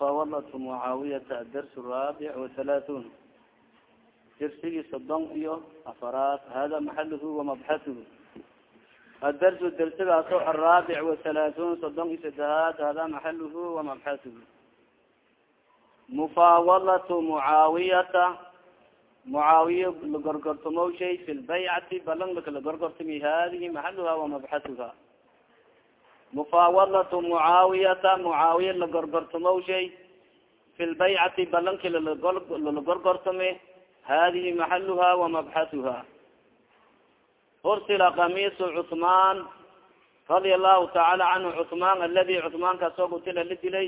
mufawalatu mucaawiyata adars raabic wathalaatun dirsigii sodon iyo afaraad hada maxaluhu wamabxasuhu adarsu dersigaaso araabic wathalaatun sodon iyo sadehaad hada maxaluhu wamabxasuhu mufawalatu mucaawiyata mucaawiya lagorgortamo shay fi lbaycati balan laka lagorgortami hadihi maxaluha wamabxasuha mufawalatu mucaawiyata mucaawiya lagorgortamo shay fi lbaycati balanki lalagorgortame hadihi maxaluha wamabxasuha ursila kamisu cثman radia allahu taala canhu cثman aladi cثmaan kaasoo gutila la dilay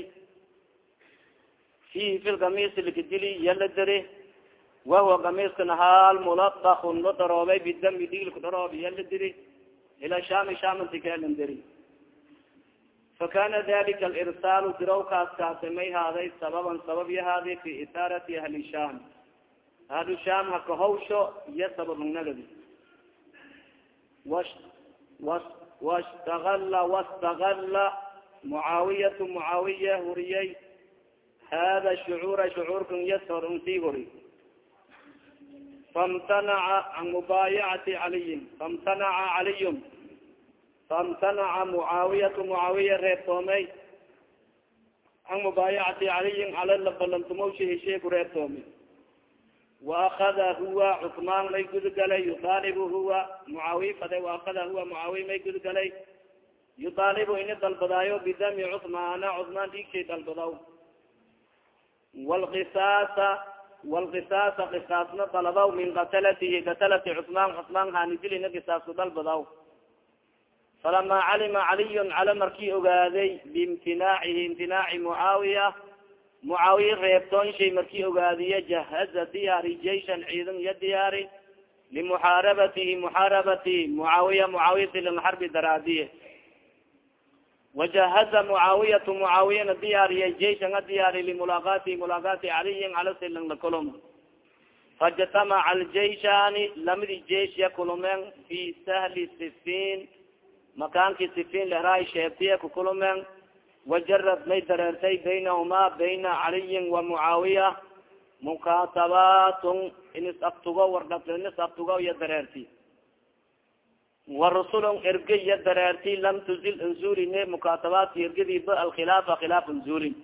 fihi fi lkamis lakadili yala dere wahuwa kamiskana haal muladakun la daroobay bidami digilku daroob yala diri ila shami shamantikaalan deri fakana dalika alirsaalu dirawkaas kaasi may haaday sababan sabab yahaadi fi isaarati ahli sham ahlu sham haka hawsho iyo sababanagadi wastagala wastagala mucaawiyatu mucaawiya huriyay hada shucuura shucuurkan yashor unsii huri famtanaca can mubaayacati caliyin famtanaca caliyun famtanaca mucaawiyatu mucaawiya reebtoomay can mubaayacati caliyin cala labalantumawshi heshee ku reebtoomay waakada huwa cusmaan may gudgalay yudaalibu huwa mucaawiy fade waakada huwa mucaawiy may gudgalay yudaalibu ini dalbadaayo bidami cusmaana cusmaan dhiigshay dalbadaw walqisaasa walqisaasa qisaasna daladaw min qatalatihi qatalati cusmaan cusmaan haanidilina qisaasku dalbadaw falama calima caliyun cala markii ogaaday biimtinaacihi imtinaaci mucaawiya mucaawiya reebtoon shay markii ogaadiye jahaza diyaari jaishan ciidan iyo diyaari limuxaarabatihi muxaarabati mucaawiya mucaawiyati lilxarbi daraadiye wajahaza mucaawiyatu mucaawiyana diyaariye jaishan a diyaari limulaaqaati mulaaqaati caliyin cala silan lakulum fajtamaca aljaishani lamadi jeish ya kulumeen fi sahli sifin makaankii sifin leraay sheebtiye kukulumeen wajarad may dareertay baynahuma bayna caliyin wa mucaawiya mukatabatun inis abtugo warda inis abtugo iyo dareerti warusulun erge iyo dareerti lam tuzil nzurine mukatabaati ergadiiba alkhilaafa khilaaf nzurin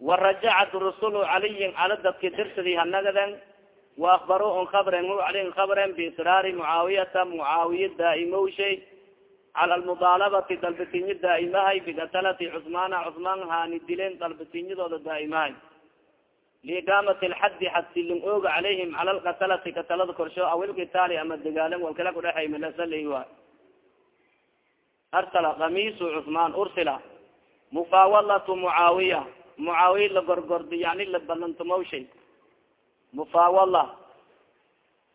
warajacat rusulu caliyin cala dadki dirsadi hanagaden waakbaru un kabren hu caliyin kabren biisraari mucaawiyata mucaawiya daaimowshay cala lmudaalabati dalbatinyo daaimahay bigatalati cusmaana cusmaan haani dileen dalbatinyadooda daaimahay liiqaamati lxaddi xadsilin ooga calayhim cala lkatalati katalada korsho awilkitaali ama dagaalan walkala kudhexay milasala waay arsala kamisu cusmaan ursila mufawalatu mucaawiya mucaawiya la gorgordi yani la balantumawshay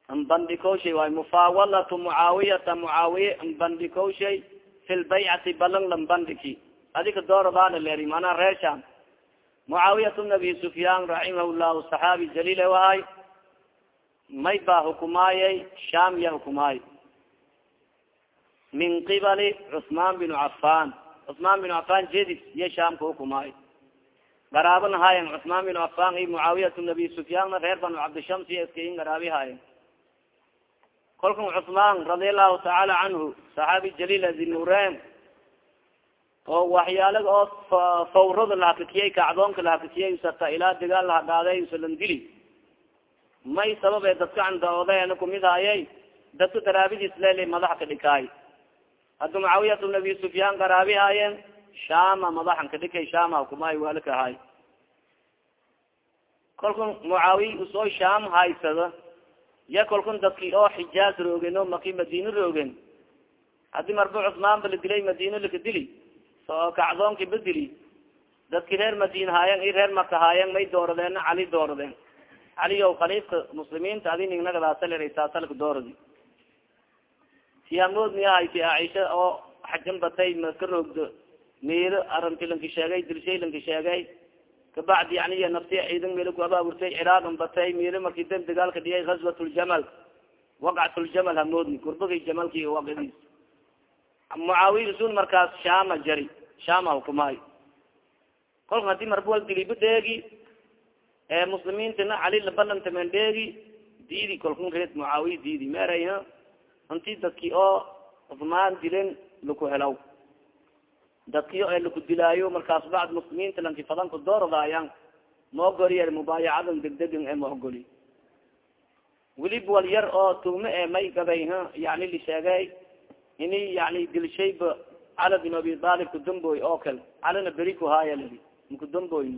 mufawala mbandikowshay waay mufawalatu mucaawiyata mucaawiye mbandikowshay fi lbaycati balan lambandiki adika dooradaana leeri manaa reer sham mucaawiyatu nabi sufyaan raximah llahu saxaabi jaliile wahay may baa hukumaayay sham ya hukumaay. Min qibali cusmaan binu cafan cusmaan binu cafan jedis iyo sham ka hukumaay. Garaabana haayen cusmaan binu cafan iyo mucaawiyatu nabi sufyaanna reer banu cabdishams iyo iskain garaabi haayen kolkan cusmaan radia allahu tacaala canhu saxaabi jaliil zinurem oo waxyaalaga oo fawrada lahakakiyay kacdoonka lahakakiyay usata ilaa dagaal lahadhaaday usalandili may sababe dadka candaoodayana kumid haayay dadka daraabidiis lele madaxa ka dhikaay hadda mucaawiyatu nabi sufyaan garaabi haayeen shama madaxan ka dhikay shama hukumaay waalika haay kolkan mucaawiya u soo sham haysada ya kolkun dadki oo xijaaz roogen oo maki madine roogen haddii marba cusmaan ba la dilay madine laka dili. Oo kacdoonki ba dili dadki reer madine haayan i reer maka haayan may dooradeen cali dooradeen cali o khaliifka muslimiinta adi ningnagadaasalersaasalka dooradi siyamood miyahayti aisha oo xajan batay maka roogdo miilo aranti sheegay dilshay sheegay kabacdi yani nafti ciidan meel ku abaaburtay ciraaqan batay miilo marki dab dagaalka dhiyay gazwat ljamal waqcat ljamal hamoodni gurbagay jamalki waqadiis mucaawiya sun markaas shama jari shama hukumaayo kolka haddii marba wal diliba dheegi muslimiintina cali labalantamen dheegi diidi kolkun reed mucaawiya diidi meerayha inti dadki oo cusmaan dilen laku helaw dadki o laku dilaayo markaas bacd muslimiinta lanki fadanku dooradaayan maogoliya mubaayacadan degdegan e maogoli welib wal yar oo tugme e may gabay yani lisheegay ini yani dilshayba cala bin abi talib kudamboy oo kale. Calina beri kuhaaya lii makudamboy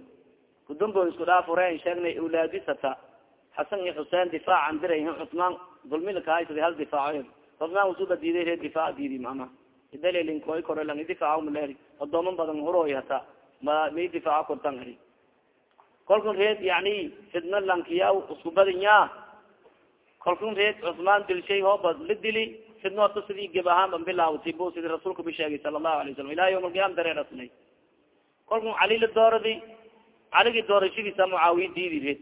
kudamboy isku dhaafureen sheegnay awlaadisata. Xasan iyo xuseen difaacan diray cusmaan dulmilakahaysada hal difaaco cusmaan usuba diiday ree difaac diidi mama idalelinkoi kore lang idifaaco maleri odooman badan huroy ma may difaaco kortan reed yani fidna lankiya isku badinya kolkun reed cusmaan dilshay hooba la dili fidna ota sidii geb ahaan ban bilaawti bu sidii rasuulka bi sheegay sala allahu alay wasalam ilahi yawm alqiyama dareerasnay kolkun cali la dooradi caligi doorashadiisa mucaawiya diidi reed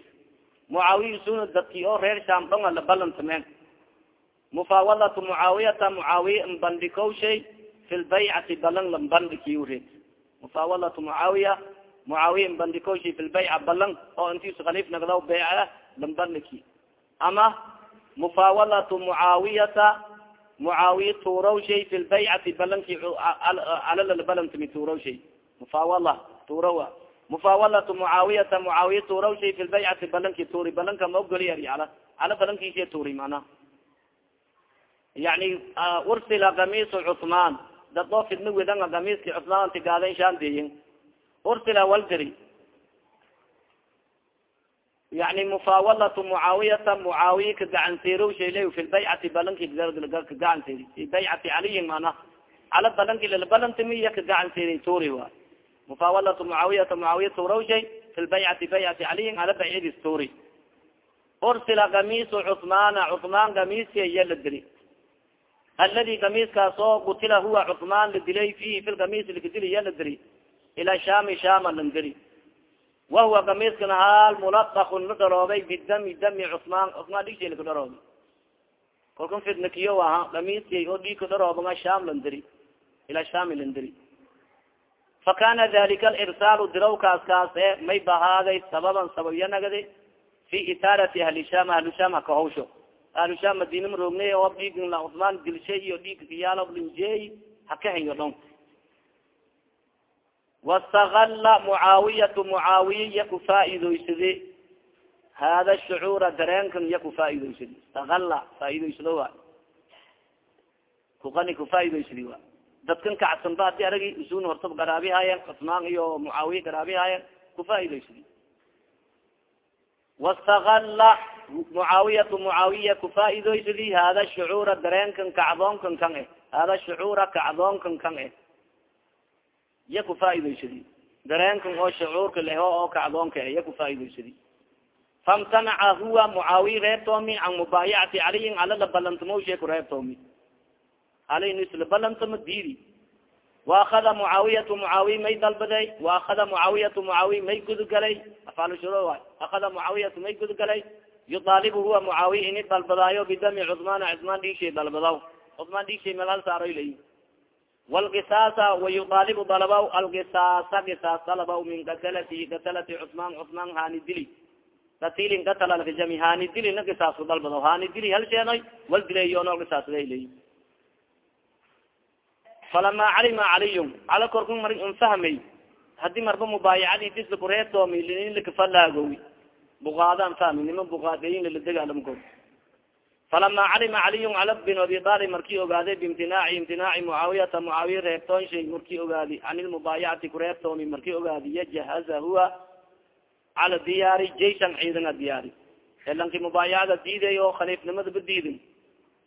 mucaawiya suna dadki oo reer sham dhonga la balantameen mufaawalatu mucaawiyata mucaawiya mbandhikow shay fi lbaycati balan lambandhikiy reed mufaawalatu mucaawiya mucaawiya mbandhikow shay fi lbayca balan oo intiisu khaliif nagdaw beyca lambandhiki ama mufaawalatu mucaawiyata mucaawiya tuuraw shay fi lbaycati balanki calalalabalantami tuuraw shay mufaawala tuurawa mufaawalatu mucaawiyata mucaawiya tuuraw shay fi lbaycati balanki tuuri balanka ma ogoli ari ala ala balankiisa tuuri mana yani ursila kamisu cusmaan dad oo fidna wedanga kamiski cusmaan anti gaaden shaandeyin ursila waldiri yani mufaawalatu mucaawiyata mucaawiya ka gacanseerow shayle fi lbaycati balanki ka gacanseeri fi baycati caliyin mana cala balanki lalabalantamiya ka gacanseeri tuuri wa mufaawalatu mucaawiyata mucaawiya tuuraw shay fi lbaycati baycati caliyin ala baycadis tuuri. Ursila kamisu cusmaana cusmaan kamiiska iya la dili aladi kamiiskaas oo kutila huwa cusmaan la dilay fihi fi lkamis lakadili iya la dili ila shami shama lan dili wahuwa kamiiskana haal mulaqakun la dharoobay bidami dami cusmaan cusmaan dhigshay laka dharoobi kalkan fidnakiyo aha kamiiskay oo dhiig ka dharoobanga sham lan diri ila shami lan diri fakana dalika alirsaalu dirawkaas kaas may bahaaday sababan sababya nagadi fi itaarati ahli sham ahlu sham haka sham madina marognay oo dhiig cusmaan dilshay iyo dhiig kiyaalo linjeey haka hayo dhon wastagala mucaawiyatu mucaawiya iya kufaa'idoysade hada shucuura dareenkan iya kufaa'idoysadi istagala faa'idoysado wa kuqani kufaa'idoysadi wa dadkan kacsanba haddii aragi isun hortab garaabi haayeen cusmaan iyo mucaawiya garaabi haayeen kufaa'idoysadi wastagala mucaawiyatu mucaawiya kufaa'idoysadi hada shucuura dareenkan kacdoonkan kan eh hada shucuura kacdoonkan kan eh. Iya kufaa'idoysadi dareenkan oo shucuurka leho oo kacdoonka iya kufaa'idoysadi famtanaca huwa mucaawiya reebtoomi can mubaayacati caliyin ala la balantamo sheeku reebtoomi ali nis la balantamo diidi. Waakada mucaawiyatu mucaawiya may dalbaday waakada mucaawiyatu mucaawiya may gudugalay. Afaalshuro waay akada mucaawiyatu may gudugalay yudaalibu huwa mucaawiya ini dalbadaayo bidami cusmaana cusmaan dhiigshay dalbadaw cusmaan dhiigshay meel hal saaroy layi wlqisaasa wayuaalibu dalabaw alqisaasa qisaas dalabaw min qatalati qatalati cusmaan cusmaan hani dili qatilin qatala alkajami hani dili dalbadaw dili hal sheenoy wal dileeyo no qisaasday leyi falama calima caliyun cala korku mar unfahmay haddii marba mubaayacadii disla kureetoomi lakafalaagowi bukaadaan fahmi niman bukaadeyin lala degaalamko falama calima caliyun cala bin abi talib markii ogaaday biimtinaaci imtinaaci mucaawiyata mucaawiya reebtoon shay markii ogaadi can ilmubaayacati kureebtoomi markii ogaadi yajahaza huwa cala diyaari jayshan ciidanga diyaari elanki mubaayacada diiday oo khaliifnimadaba diidin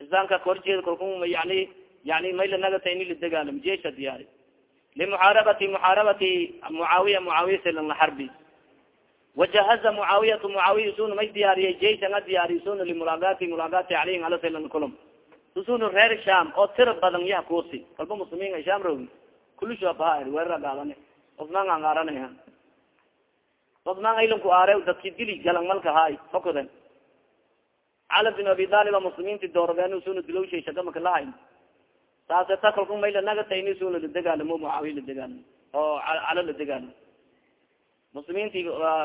islaamka korjeeda kalku yani yani maylanagata ini la degaalam jeisha diyaari limuxaarabati muxaarabati mucaawiya mucaawiya silan la xarbi wajahaza mucaawiyatu mucaawiya suna may diyaariyay jayshan a diyaariy suna limulaagaati mulaagaati caliyin ala silan kulum susuna reer sham oo tira badan yaha kuusi kalba muslimiin sham rogi kulisho baha weerara gaadane cusmaan aan aaranaya cusmaan aylanku aare dadki dili galan malka haay fokoden cala bin abi talib muslimiinti dooradeen suna dilowshay shagamaka lahayn saaseta kalku mayla nagatayni suna la degaalamo mucaawiya la degaalamo oo cala la degaalamo muslimiinti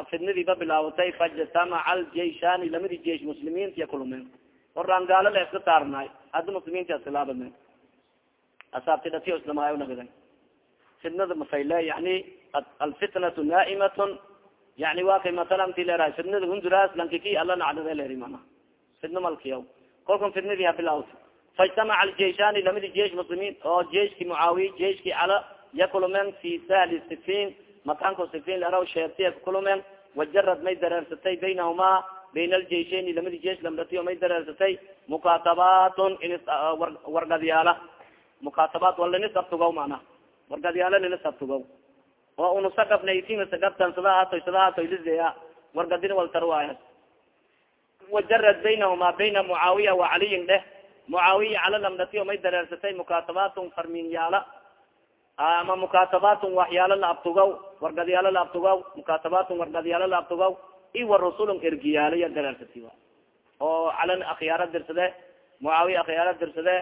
fidnadiiba bilaawatay fajtamaca aljaishani lamadi jeish muslimiintiya kulumeen oraan gaalo la iska saarnaay hadda muslimiinti askalaabame asaabti dhatiyo islamaayo nagadan fidnada mafayle yani alfitnatu naa'imatun yani wa kay masalan ti leerahay fidnada hunduras lankiki alla nacdade leeri mana. Fidna malkiyaw kolkan fidnadii ha bilaawta faijtamaca aljaishani lamadi jeish muslimiin oo jeiski mucaawiya jeiski cala ya kulumeen fi sahli sifin makanko sifin leraw sheertiya kulumeen wajarad may dareersatay baynahumaa bayn aljaishayni lamadi jeish lamdatiyo may dareersatay mukatabatun inis wargadyaala mukatabat wal linis abtugaw mana wargadyaala linis abtugaw oo unusagabnaytin sagabtan sada hatoy sada hatoy lizeya wargadina wal tarwaaya. Wajarad baynahuma bayna mucaawiya wa caliyin dheh. Mucaawiya cala lamdatiyo may dareersatay mukatabatun farminyaala ama mukatabatun waxyaalo la abtugaw wargadyaalo la abtugaw mukatabatun wargadyaalo la abtugaw iwa rusulun ergiyaalo ya dareersati oo calan akhyaaro dirsade mucaawiya akhyaaro dirsade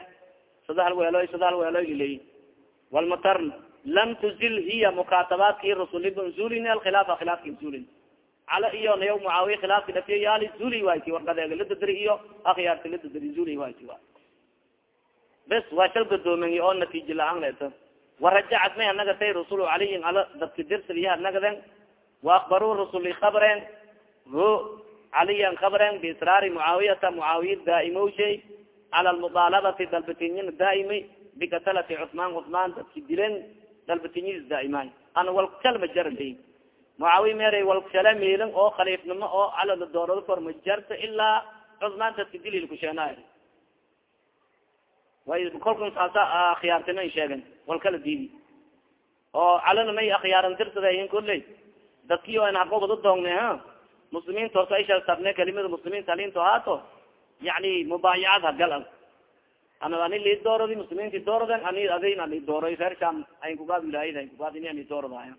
sada hal weeloy sada hal weeloy iley walmatarn lam tuzil hiya mukatabaatki rusulibn zulin alkhilaafa khilaafki zulin cala iyo nayo mucaawiya khilaafki dhafiyo yaali zuli wayti wargadeega ladadri iyo akhyaarti ladadri zuli wayti wa. Bes waa shal gadoomen oo natiija la'aan leeto warajacat may hanagatay rusul caliyin ala dadka dirsadiya hanagaden waakbaruu rusuli kabreen ho caliyan kabreen biisraari mucaawiyata mucaawiya daaimowshay cala lmudaalabati dalbatinyin daaimay bikatalati cusmaan cusmaan dadki dilen dalbatinyis daaimay ana walkal ma jarda mucaawiya meeray walkale miilin oo khaliifnimo oo calada doorado kor ma jarta ilaa cusmaan dadka dilil kusheenaay way kolkan saasa akhyaartima sheegen walkala diidi. Oo calana may akhyaaran dirsadahin kulley. Dadkii o haqogada doongne ha? Muslimiinta horta ay shartabne kalimada muslimiinta halinto haato. Yani mubaayacad hagal ana ani li dooradi muslimiinti dooraden ani adin ani dooroy reer ayn kugaad wilaayad ayn kugaad ini ani dooradaya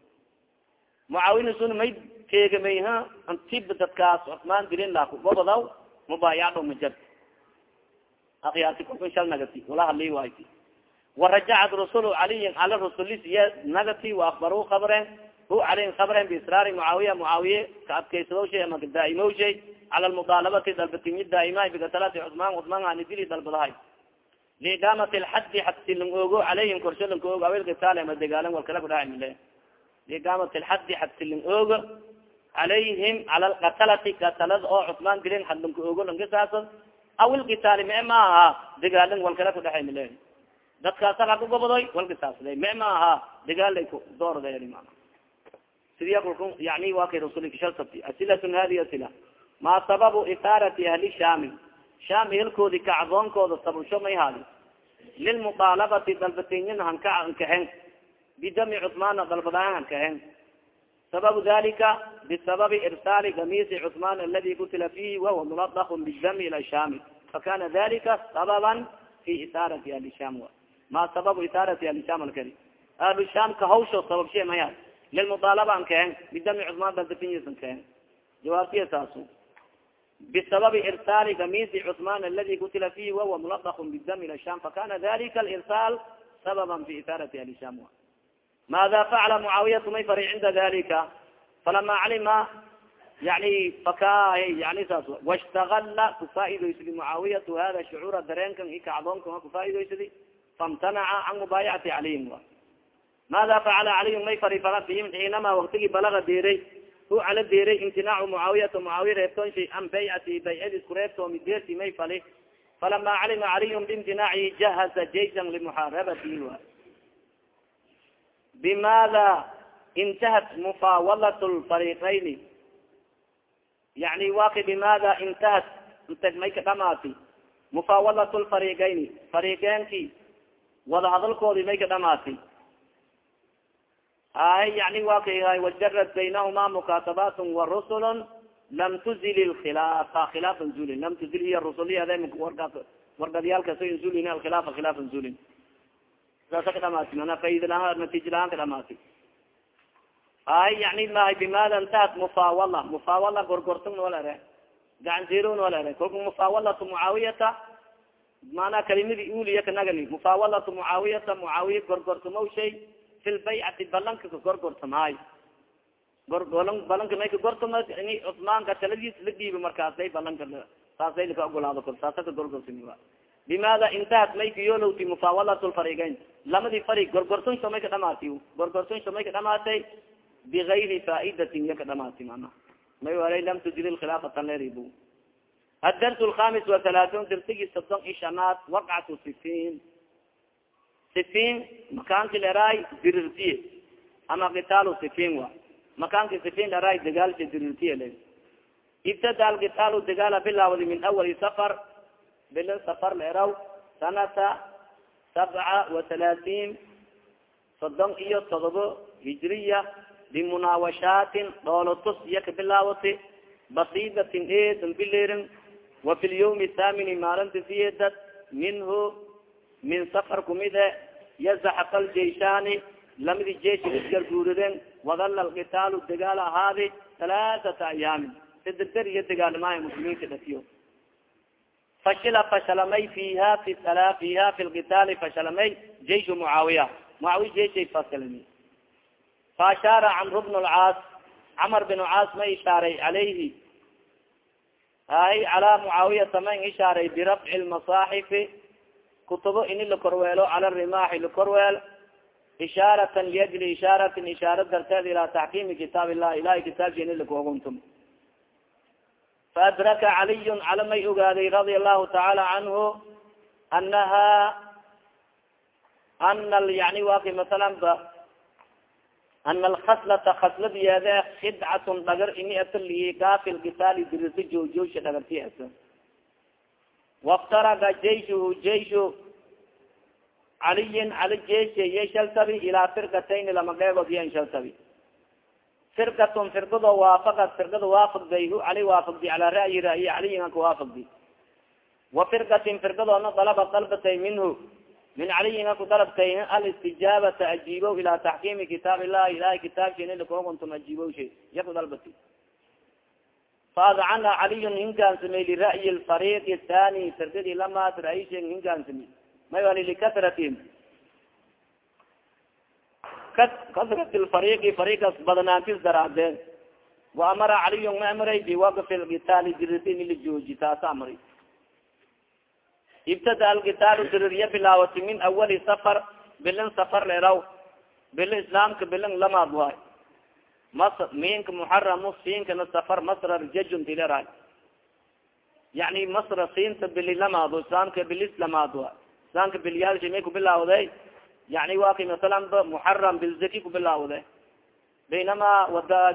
mucaawina sun may teegamay ha? Antib dadkaas cusmaan dilin laaku gobadaw mubaayacdo majad akyaarti kolkan shal nagati wala hadli wayti warajacat rusul caliyin cala rusulis iya nagati waakbaruu kabreen hu caliyin kabreen biisraari mucaawiya mucaawiye ka adkaysadow shay ama daaimow cala lmudaalabati dalbatinyi daaima bikatalati cusmaan cusmaan ani dili dalbadahay liiqamati lxadi xadsi lang oogo calayhim korsho lang oogo awil kitaal ama degaalan walkala kudhaamile liiqamati lxadi xadsi lang oogo calayhim cala lkatalati katalada oo cusmaan dilin xad lang oogo lankasaasa awil kitaali me ma aha degaalan walkala kudhaxay mile dadkaasa haka gobodoy walkisaasda me ma aha degaalay doorda ma sidiya yani wa kay rasulikashalsabti asilatun hadi asila ma sababu isaarati ahli shami sham ehelkoodi kacdoonkooda sababsho may haadi lilmuaalabati dalbatinyin hanka ankahen bidami cusmaana dalbadaan hankahen sababu dalika bisababi irsaali kamisi cusmaan aladi kutila fihi wahuwa muladakun bidami ila shami fakana dalika sababan fi isaarati ahli sham ma sababu isaarati ahli sham alkari ahlu sham ka hawsho sababshe maya lilmudaalaba ankahen bidami cusmaan dalbatinyisan kahen jawaabtiya saasu bisababi irsaali kamisi cusmaan aladi kutila fihi wahuwa muladakun bidami ila sham fakana dalika alirsaal sababan fi isaarati ahli sham mada facala mucaawiyatu may fari cinda dalika falama calima yani faka yani saas washtagala kufaa'idoysadi mucaawiyatu hada shucuura dareenkan i kacdoonka kufaa'idoysadi famtanaca can mubaayacati calayhim mada facala calayhim may fari bihim xiinama waktigi deeray hu cala deeray imtinaacu mucaawiyata mucaawiya reebtoon shay an baycati baycadi isku reebtoomi deerti may fali falama calima calayhim biimtinaacihi jahaza jaysan limuxaarabatihi bimada intahat mufawalat lfariqayni yani waki bimada intahat intag may ka dhamaati mufawalat lfariqayni fariqeenki wada hadalkoodi may ka dhamaati ay yani waki wajarad baynahuma mukatabat warusul lam tuzil lkhilaafa khilaafan zulin lam tuzil hiy rusuliy ade wargadyaalkas zulin alkhilaafa khilaafan zulin saasa ka dhamaati mana faid lahaan natiija lahaan ka dhamaati ay yani mahay bimada intahat mufawala mufawala gorgortun wala ere gacan zirun wala ere kolka mufawalatu mucaawiyata mana kalimadi uliya kanagani mufawalatu mucaawiyata mucaawiya gorgortumaw shay fi lbaycati balanka ka gorgortamaayo gorgolan balanka may ka gortoma ini cusmaanka taladiis la dhiibo markaasay balanka saasay laka ogolaado kor saasa ka gorgorsimi wa bimaada intahat may ka yoolowti mufaawalat lfarigayn lamadii farig gorgorsunsho may ka dhamaati gorgorsunsho may ka dhamaatay bigayri faa'idatin iya ka dhamaati may walay lam tujri khilaafatan leribu addars lhamis wathalaatun dirtigi sodon i shanaad waqcatu sifiin sifiin makaanki leraay dirirtiye ama kitaalu sifiin wa makaanki sifiin leraay dagaalsa dirirtiye le ibtada alkitaalu dagaala bilaawdi min awali safar bilin safar leeraw sanata sabca wa halaatiin sodon iyo todobo hijriya bimunaawashaatin dhoolotus iya ka bilaawati basidatin eedan bilerin wa fi lyawmi thamini maalinta siyeedad minhu min safar kumide yazaxaqa ljeyshaani lamidi jeshi isgarguuriden wadala alkitaalu dagaal ahaadi halaaثata ayaamin sadeder iyo dagaalamaha muslimiinta dhasiyo fashila fashalamay fiha fi fiha fi lkitaali fashalamay jeishu mucaawiya mucaawiya jeishay fasalami faashaara camr bn lcaas camar bin caas ma ishaaray calayhi hay calaa mucaawiyata ma ishaaray birafci lmasaaxifi kutubo ini lakorweelo cala rimaaxi lakorweel ishaaratan liajli ishaaratin ishaara darteed ilaa taxkiimi kitaab illah ilahay kitaabki ini lakuhuguntum faadraka caliyun cala may ogaaday radia allahu tacaala canhu anaha ana yani waki masalan ba ana alkhaslata khasladiyeede khidcatun dhagar ini ataliika fi lkitaali dirisa joojoogsha dhagarti asa waftaraga jayshuhu jayshu caliyin cali jeeshe ye shaltabi ilaa firkatayn lama qeegood yan shaltabi firkatun firkado waafaqad firkada waafaqdayhu cali waafaqdi calaa ra'yi ra'yi caliyin ka waafaqdi wa firkatin firkadoona dalaba dalbatay minhu min caliyin aku dalabtay alistijaabata ajiibo ilaa taxkiimi kitaab illahi ilahay kitaabshinilakooguntum ajiibo she iya ku dalbati faadcana caliyun hinkaan samey lira'yi lfariiq thani firkadii lamaad ra'yishe hinkaan samey may wali likasratin kasrat lfariiqi fariikas badnaantis daraadeen. Wa amara caliyun ma amray? Biwaqfi lkitaali dirisi in la jooji taasa amray. Ibtada alkitaalu dirirya bilaawati min awali safar bilin safar leraw bili islaamka bilin lamaad waay. Mas minka muxaramu siinkana safar masrar jajun dilera yani masra siinta bili lamaado islaamka bilis lamaad waay. Islaamka bilyaalshi may kubilaawday yani wa kay masalan muxaram bilzaki kubilaawde baynama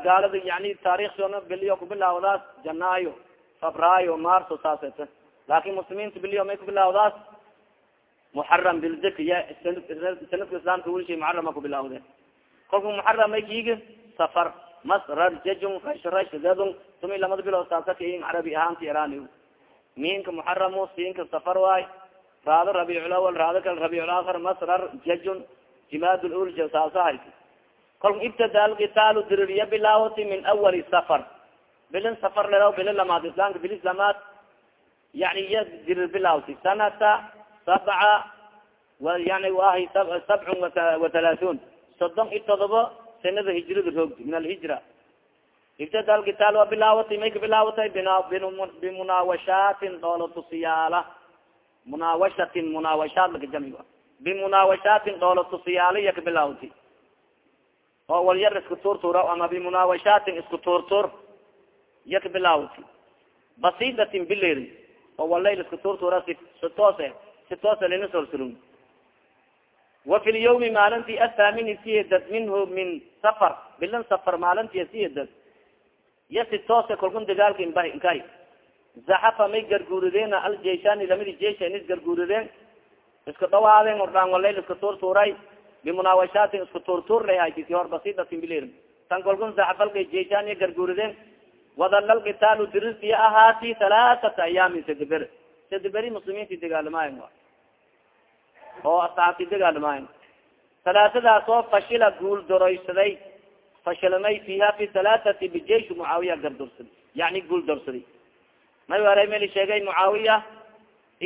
gaalada yani taarikhsona biliyo kubilaawdaas janaayo febraayo marso saaseta laakin muslimiinta biliyo may kubilaawdaas muxaram bilzaki ya sanadka islaamka welshay muxarama kubilaawde kolka muxaram may kiigi safar masrar jajun rashrashadadun tumi lamada bilood saasa kain carabi ahaanti irani minka muxaramu siinka safar waay raado rabiculawal raado kal rabiculakar masrar jajun jimaad lulja saasahay kolka ibtada alkitaalu diririya bilaawati min awali safar. Bilin safar leraw bilin lamaad islaamka bilis lamaad yani iya dirir bilaawti. Sanata sabca yani wahay sabcun wathalaathuun soddon i todobo sanada hijrada roogti min alhijra. Ibtada alkitaal waa bilaawatay may ka bilaawatay? Bimunaawashaatin dhoolo tusiyaala munaawashatin munaawashaat laka jami bimunaawashaatin dhoolo tusiyaala iya ka bilaawti oo walyar isku tuurtuura ama bimunaawashaatin isku tuurtuur iya ka bilaawti basidatin bileri oo walayl isku tuurtuura si si toose si toose lina wa fi lyawmi maalintii athaamini siyedad minhu min safar bilan safar maalintii ya si toose kolkun dagaalka inba inkay zaxafa may garguurideen aljeishani lamidi jeishan is garguurideen isku dhawaadeen ordhaan walayl isku tuurtuuray bimunaawashaatin isku tuurtuur lahaytisi hor basidatin bilir tan kolkun zaxafalka jeishaniya garguurideen wadalal kitaalu dirisiya ahaati halaaata ayaamin sadaber sadaberi muslimiinti dagaalamayen oo asaabti dagaalamayen salaatadaas oo fashila guul fashilamay fiha fi halaaati bijeish mucaawiya gardorsaday yani guul may wara meli sheegay mucaawiya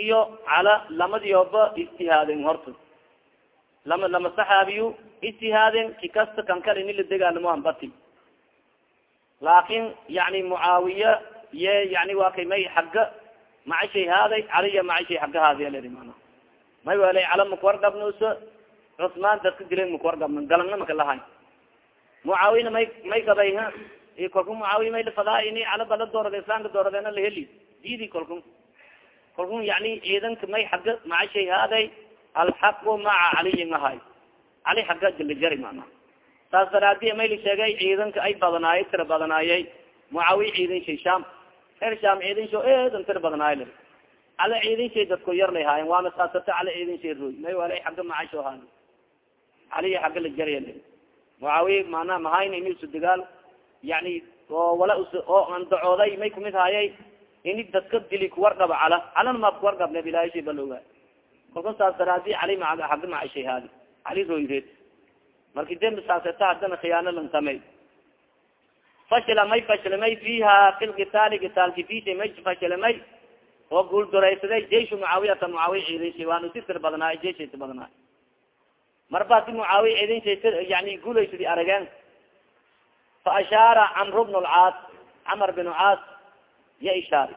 iyo cala lamadioba ijtihaaden horta. Lama lama saxaabiyu ijtihaaden ki kasta kan kal ini la degaalamo ambati laakin yani mucaawiya ye yani waa kay may xagga macashay haaday caliya macashay xagga haadiya ledi mana may welay cala makuwargabnusa cusmaan dadka dilay makuwargabn galangna maka lahay mucaawiyana may may gabay ha kolku mucaawiya may lafadaa ini cala bala doorada islaamka dooradeena laheli diidi kolku kolku yani ciidanka may xagga macashay haaday alxaqu maca caliyin ahay cali xagga jalajari mana saas daraadi may sheegay ciidanka ay badanaayay tira badanaayay. Mucaawiya ciidan shay sham reer sham ciidan sho eedan tira badanaay la cala ciidan shay dadko yar lay waana saasata cala ciidan shay roy may wala xagga macasho haan caliya xagga la jarya mucaawiya mana mahayna inisu dagaal yani oo wala oo andacooday may kumid haayay ini dadka dili kuwargaba cala. Calana ma kuwargabne bilaashi balooga kolka saas daraadi cali ma xagga macashay haadi cali royreed marki dembi saaseta haddana khiyaano lang samey fashila may fashilmay fiha fi lkitaali kitaalki fisa may fashilmay oo guuldaraysaday jaishu mucaawiyata mucaawiya ciidanshay waanu si tir badnaay jeshaysi badnaay marba si mucaawiya ciidanshay yani guulaysadi arageen fa ashaara camru bnu lcaas camar binu caas ya ishaari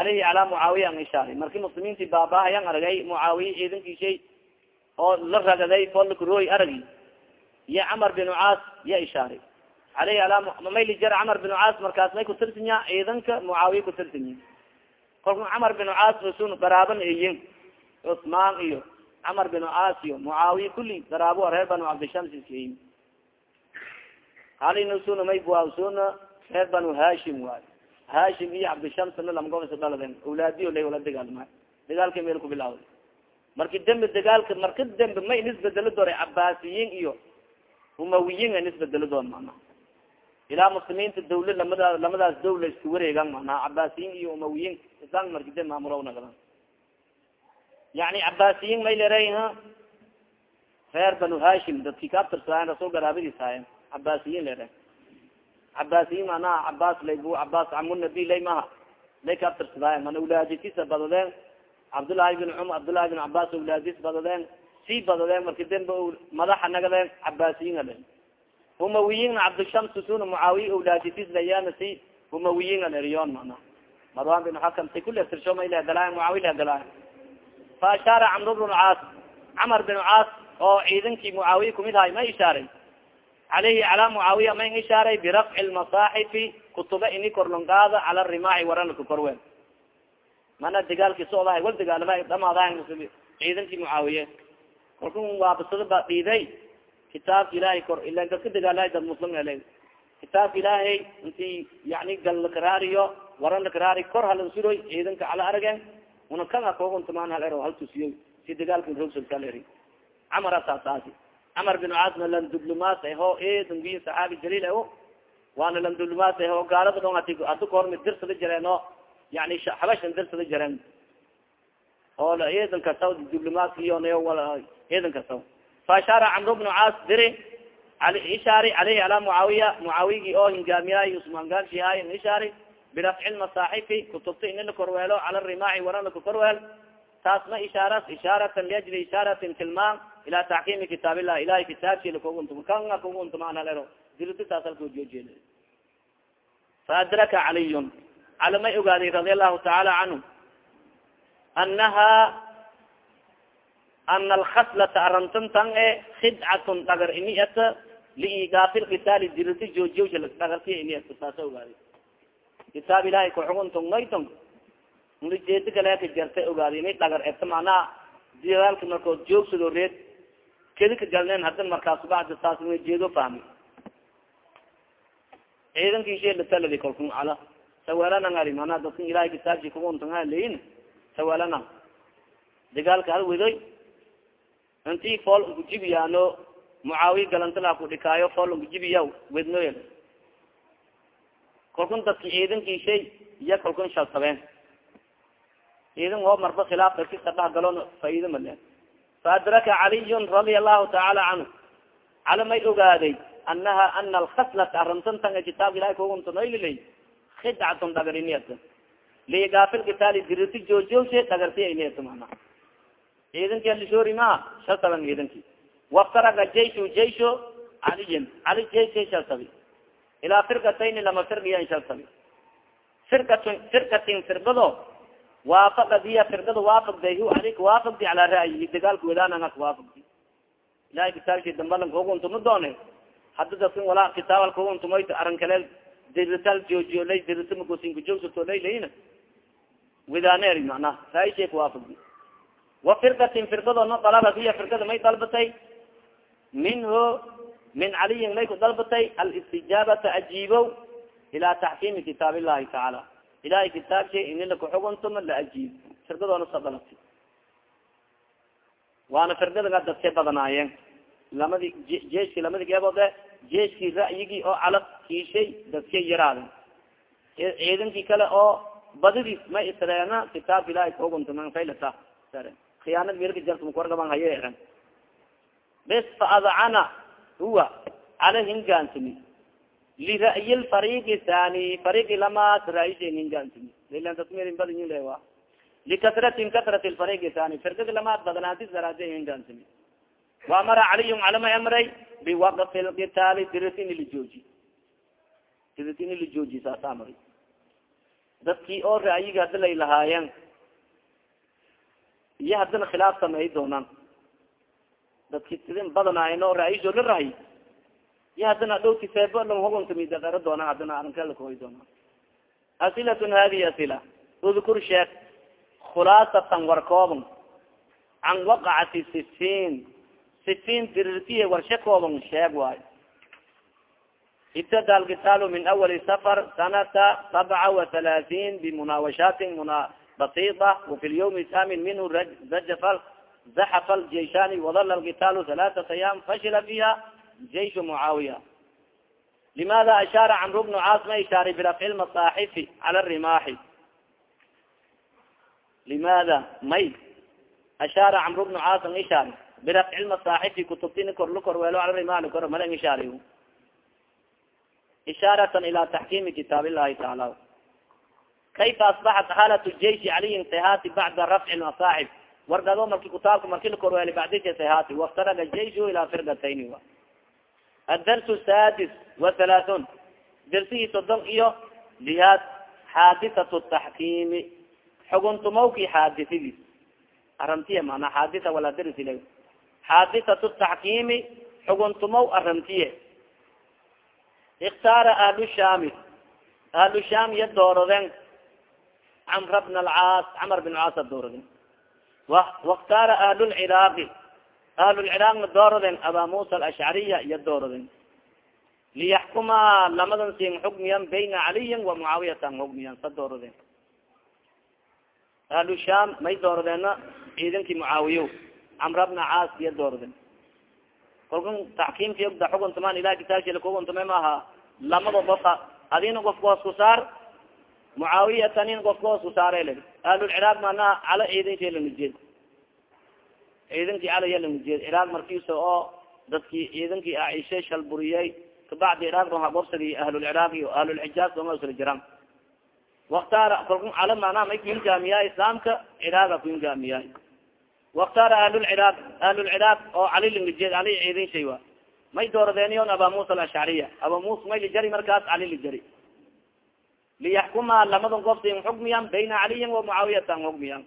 aleyhi calaa mucaawiya an ishaari marki muslimiinti baabaahayan aragay mucaawiya ciidankiishay oo la ragaday folkroy aragi iyo camar binu caas ya ishaari aleyhi alaa mayli jar camar binu caas markaas may kutirsinya ciidanka mucaawiya kutirsinya kolku camar binu caas usun garaaban eyin cusmaan iyo camar binu caas iyo mucaawiya kuli garaabo reer banu cabdishams iskayin halina usuna may bua usuna reer banu hashim waay hashim iyo cabdishamsna lamagobasa dhaladen awlaadiyo lay wala dagaalma dagaalka meel ku bilaawda marki dembi dagaalka marka dembe may nisbedelo doora cabaasiyiin iyo umawiyin a nisbedelo doon mana ilaa muslimiinta dawla lamada lamadaas dawla isku wareegan mana cabaasiyiin iyo umawiyin islaamka marki dembe maamulo nagadan yani cabaasiyiin may lereha reer banu hashim dadki ka abtirsaayen rasul garaabadiis haayen cabaasiyiin lere cabaasiyiin manaha cabaas lay bu cabaas camunabi lay maha. Lay ka abtirsadaayen mana awlaaditisa badadeen cabdullaahi bin cumar cabdullahi bin cabas awlaadis badadeen sii badadeen marki dembe madaxa nagadeen cabaasiyiin ale umawiyiinna cabdishams suna mucaawiya awlaaditis layana si umawiyiin aleriyon mana. Marwan bin xakam si kuli tirsho may lehadalaayan mucaawiya lehadalaayan fa ashaara camr bnu caas camar bin caas oo ciidankii mucaawiya kumid hay ma ishaaray caleyhi calaa mucaawiya ma ishaaray birafci lmasaaxifi kutuba ini korlongaada cala rimaaxi waranlaka korweel mana dagaalki socdahay wal dagaalama dhamaadaha ciidankii mucaawiye kalku waabasada ba dhiiday kitaabka ilaahay kor ila dadka dagaalahay dad muslim ele kitaabka ilaahay inti yani gal lakaraariyo waran lakaraari kor halan suroy ciidanka cala aragen una kanga koguntumaan hal ero hal tusiyo si dagaalka roogsalkaleri camar asaasaasi camar bin caasna landublumaas aho edangi saxaabi jaliil aho waana landublumaas aho gaalada dhon ati adu kahormi dirsada jireen o yani xabashan dirsada jireen. Oo eedan kasta diblumaasiyo eedan kasta faashaara camr bnu caas diri ishaari aleyhi alaa mucaawiya mucaawiyagi oo hingaamiyahay usmaangaashihay ishaari birafci lmasaaxifi kutubta inina korweelo cala rimaaci waranaka korweel. Taas ma ishaaras ishaaratan liajli ishaaratin tilmaam ila taxkiimi kitaab illah ilahay kitaabki lakoguntum kanga koguntumaan halero dilidi taas halkoojejeed faadraka caliyun cali may ogaaday radi allahu tacaala canhu anaha ana alkhaslata arantantan e khidcatun dhagar ini ata liigaafi lkitaali diridi joojiya dhagartiya ini ata saasa ogaaday kitaab ilahay kuxuguntong maytong ujeeda kaleeka jarta ogaaday inay dhagar eta macnaha dagaalka markood joogsado reed kedi ka galneen hadan markaas bacda saas jeedo fahmi. Ciidankiishe lataladi kalkun cala. Sawalana ari mana dadkan ilahay kitaabki kuguntaa leyin sawalana dagaalka hal wedoy. Intii fool nkujibiyaano mucaawiya galantala kudhikaayo fool nkujibiya wednoy kalkun dadki ciidankii shay iya kalkun shalsabeen ciidan oo marba khilaaf dakisa dhah galon faaida male faadraka caliyun radia allahu tacaala canhu cala may ogaaday anaha ana alkhaslata arantantan kitaabka ilahay kuguntunoylilay khidcatun dhagariniyat liigaafi lkitaali diriti joojoogshe dhagartiya iniyat mana ciidanki alishori maha shalsaban ciidanki waftaraga jaishu jaisho caliyin cali jaisha shalsabi ilaa firkatayni lama firgiyan shaltabi firkatun firkatin firgado waafaqadiya firgada waafaqday hu adik waafaqdi calaa ra'yi dagaalka wadaananga kawaafaqdi ilahay kitaabki dambalan kauguntuma doone hadda dadkan walaa kitaabal kauguntumayto aran kaleel dirital joojiyolay dirita magosinka joogsato laylayna widaaneer macnaha ra'yishay kawaafaqdi wa firkatin firgadona dalaba hiya firgada may dalbatay? Minhu min caliyin may ku dalbatay? Alistijaabata ajiibow ila taxkiimi kitaab illahi tacaala ilahay kitaabshay inila kuxuguntuma la ajiib firgadoona sa dalabtay waana firgadaga dadka badanaayeen lamadi jeeskii lamadi geebood e jeeskii ra'yigii oo calab kiishay dadkay yaraaden ciidankii kale oo badidis ma isreena kitaabka ilahay kuxuguntuman faylata khiyaanad milka jartmakuargaban haye eran bes fa adcana huwa cala hingaantimi lira'yi lfariqi thani fariqi lamaas lewa likasratin kasrat lfariqi thani firqigi lamaad badnaantis daraade hingaantimi waamara caliyun calama amray biwaqfi lkitaali dirit ini lijooji dirit ini lijooji saasa amray dadkii oo ra'yiga hadi lahaayeen iyo haddana khilaaf sameey doonaan dadki sidin badanaayeen oo la rahay iyo haddana dhowti seebo lang huguntamidaqaro doonaan haddana arinkalakoy doonaan asilatun hadihi asila udkur sheek khulaasatan warkooban can waqacati sifiin sifiin dirirtiye warshe kooban sheeg waayo ibtada alkitaalu min awali safar sanata sabca wa halaaثin bimunaawashaatin muna basita wafi lyawm thamin minhu zaxafa aljeishani wadala alkitaalu halaaثat ayaam fashila fiha jaysh mucaawiya limada ashaara camru bnu caas ma ishaaray birafci lmasaaxifi cala rimaaxi limada may ashaara camru bnu caas ang ishaari birafci lmasaaxifi kutubtini kor la korweelo cala rimaaxi kor mala ng ishaari ishaaratan ila taxkiimi kitaab illahi tacaala kayfa asbaxat xaalat jayshi caliyin sayhati bacda rafci masaaxib wargado marki kitaabka marki la korweeli bacdisha sayhati waftaraga jayshu ilaa firgatayni adars sadis wa halaaثun darsihii sodon iyo lihaad. Xaadisat taxkiimi xuguntumawki xaadisidiis aramtiye mana xaadisa wala darsile xaadisat taxkiimi xuguntumaw aramtiye ikhtaara ahlu shaami. Ahlu shaam iya dooraden camra bn alcaas camar bin caasa dooraden wakhtaara ahlu lciraaqi ahlulciraaqna dooraden aba musa alashcariya iya dooraden liyaxkuma lamadan sin xukmiyan bayna caliyin wa mucaawiyatan xukmiyan sa dooraden ahlu shaam may dooradeena ciidankii mucaawiyo camra bna caas iya dooraden kalkun taxkiimki ogda xukuntumaan ilahi kitaabkila kuguntume maaha lamada qofa adina qofka hoos ku saar mucaawiyatanin qofka hoos ku saare le ahlulciraaq manaa cala ciidanki lanajeed ciidankii cala ya lanajeed ciraaq markiisa oo dadki ciidankii aishe shalburiyey kabacdi ciraaq dong hagobsagi ahlulciraaq iyo ahlulxijaaz donga isla jiraan. Waktaara kalkun cala manaa may kuingaamiyaay islaamka? Ciraaga kuingaamiyaay waktaara ahlulciraaq ahlulciraaq oo cali lanajeed cali ciidan shay wa may dooradeeniyon aba musa alashcariya aba musa may lijari markaas cali lijari liyaxkuma lamadan qof sin xukmiyan bayna caliyin wa mucaawiyatan xukmiyan